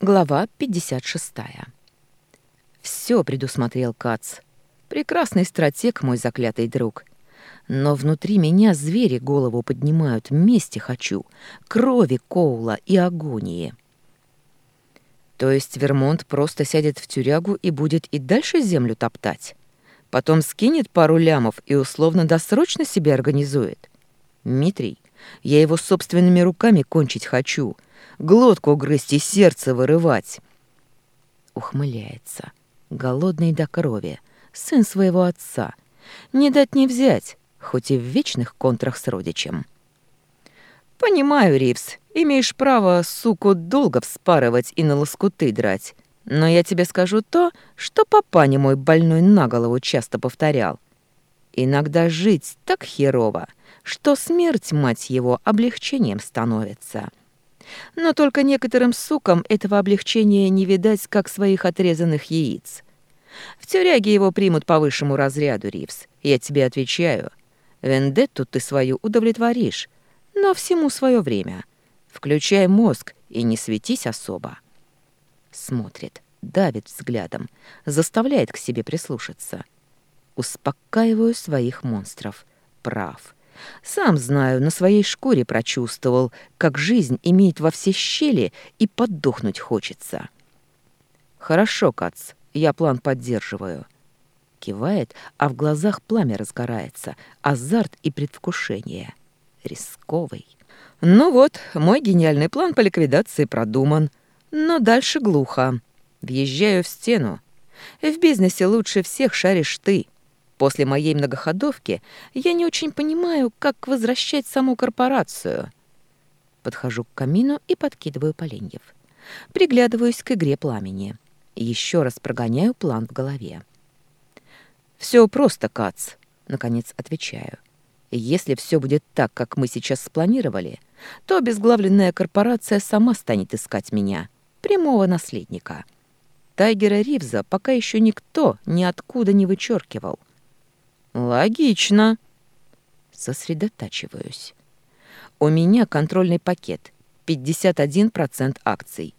Глава 56. Все предусмотрел Кац. Прекрасный стратег, мой заклятый друг. Но внутри меня звери голову поднимают, мести хочу, крови Коула и агонии. То есть Вермонт просто сядет в тюрягу и будет и дальше землю топтать? Потом скинет пару лямов и условно-досрочно себе организует? Митрий, я его собственными руками кончить хочу — глотку грызть и сердце вырывать. Ухмыляется, голодный до крови, сын своего отца. Не дать не взять, хоть и в вечных контрах с родичем. «Понимаю, Ривс, имеешь право суку долго вспарывать и на лоскуты драть. Но я тебе скажу то, что папаня мой больной на голову часто повторял. Иногда жить так херово, что смерть, мать его, облегчением становится. Но только некоторым сукам этого облегчения не видать, как своих отрезанных яиц. В тюряге его примут по высшему разряду, Ривс. Я тебе отвечаю. Вендетту ты свою удовлетворишь, но всему свое время. Включай мозг и не светись особо. Смотрит, давит взглядом, заставляет к себе прислушаться. Успокаиваю своих монстров. Прав. Сам знаю, на своей шкуре прочувствовал, как жизнь имеет во все щели и поддохнуть хочется. «Хорошо, Кац, я план поддерживаю». Кивает, а в глазах пламя разгорается, азарт и предвкушение. Рисковый. Ну вот, мой гениальный план по ликвидации продуман. Но дальше глухо. Въезжаю в стену. В бизнесе лучше всех шаришь ты. После моей многоходовки я не очень понимаю, как возвращать саму корпорацию. Подхожу к камину и подкидываю поленьев. Приглядываюсь к игре пламени. Еще раз прогоняю план в голове. Все просто, Кац», — наконец отвечаю. «Если все будет так, как мы сейчас спланировали, то обезглавленная корпорация сама станет искать меня, прямого наследника». Тайгера Ривза пока еще никто ниоткуда не вычеркивал. Логично. Сосредотачиваюсь. У меня контрольный пакет. 51% акций.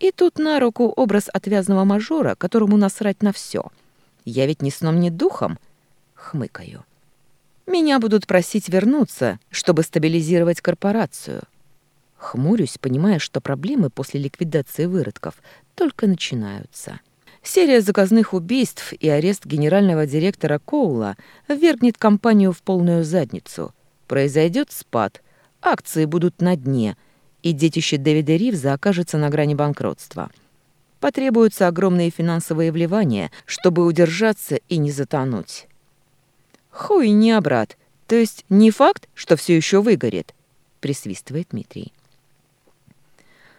И тут на руку образ отвязного мажора, которому насрать на все. Я ведь ни сном, ни духом. Хмыкаю. Меня будут просить вернуться, чтобы стабилизировать корпорацию. Хмурюсь, понимая, что проблемы после ликвидации выродков только начинаются. Серия заказных убийств и арест генерального директора Коула ввергнет компанию в полную задницу. Произойдет спад, акции будут на дне, и детище Дэвида Ривза окажется на грани банкротства. Потребуются огромные финансовые вливания, чтобы удержаться и не затонуть. «Хуйня, брат. То есть не факт, что все еще выгорит?» — присвистывает Дмитрий.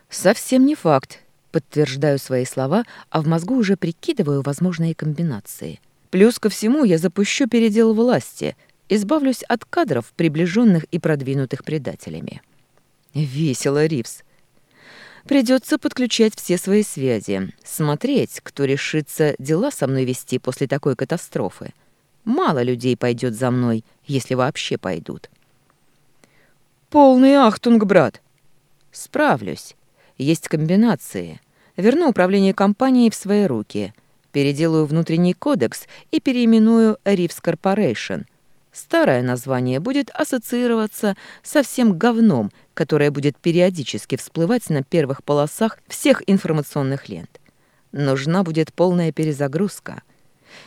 «Совсем не факт. Подтверждаю свои слова, а в мозгу уже прикидываю возможные комбинации. Плюс ко всему я запущу передел власти, избавлюсь от кадров, приближенных и продвинутых предателями. Весело, Ривз. Придется подключать все свои связи, смотреть, кто решится дела со мной вести после такой катастрофы. Мало людей пойдет за мной, если вообще пойдут. «Полный ахтунг, брат!» «Справлюсь. Есть комбинации. Верну управление компанией в свои руки. Переделаю внутренний кодекс и переименую Ривс Корпорейшн. Старое название будет ассоциироваться со всем говном, которое будет периодически всплывать на первых полосах всех информационных лент. Нужна будет полная перезагрузка.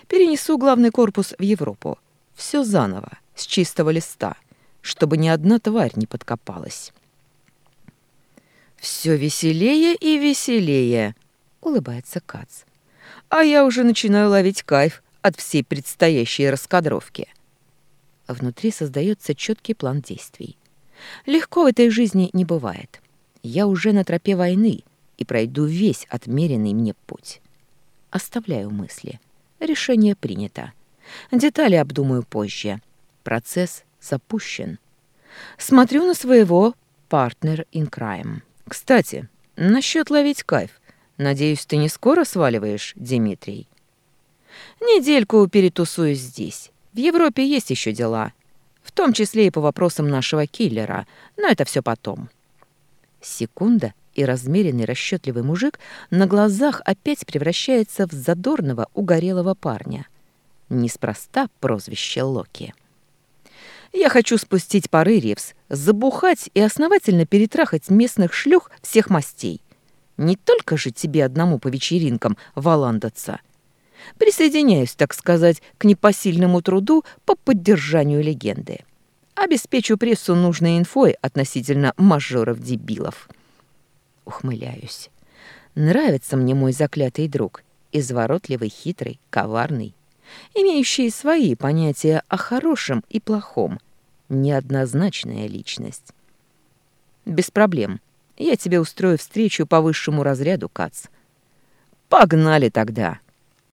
Перенесу главный корпус в Европу. Все заново, с чистого листа, чтобы ни одна тварь не подкопалась. Все веселее и веселее, улыбается Кац. А я уже начинаю ловить кайф от всей предстоящей раскадровки. Внутри создается четкий план действий. Легко в этой жизни не бывает. Я уже на тропе войны и пройду весь отмеренный мне путь. Оставляю мысли. Решение принято. Детали обдумаю позже. Процесс запущен. Смотрю на своего партнер in crime. Кстати, насчет ловить кайф. Надеюсь, ты не скоро сваливаешь, Дмитрий? Недельку перетусуюсь здесь. В Европе есть еще дела. В том числе и по вопросам нашего киллера. Но это все потом. Секунда, и размеренный расчетливый мужик на глазах опять превращается в задорного угорелого парня. Неспроста прозвище Локи. Я хочу спустить пары, Ревс, забухать и основательно перетрахать местных шлюх всех мастей. Не только же тебе одному по вечеринкам валандаться. Присоединяюсь, так сказать, к непосильному труду по поддержанию легенды. Обеспечу прессу нужной инфой относительно мажоров-дебилов. Ухмыляюсь. Нравится мне мой заклятый друг. Изворотливый, хитрый, коварный. Имеющий свои понятия о хорошем и плохом. Неоднозначная личность. Без проблем. Я тебе устрою встречу по высшему разряду, Кац. Погнали тогда.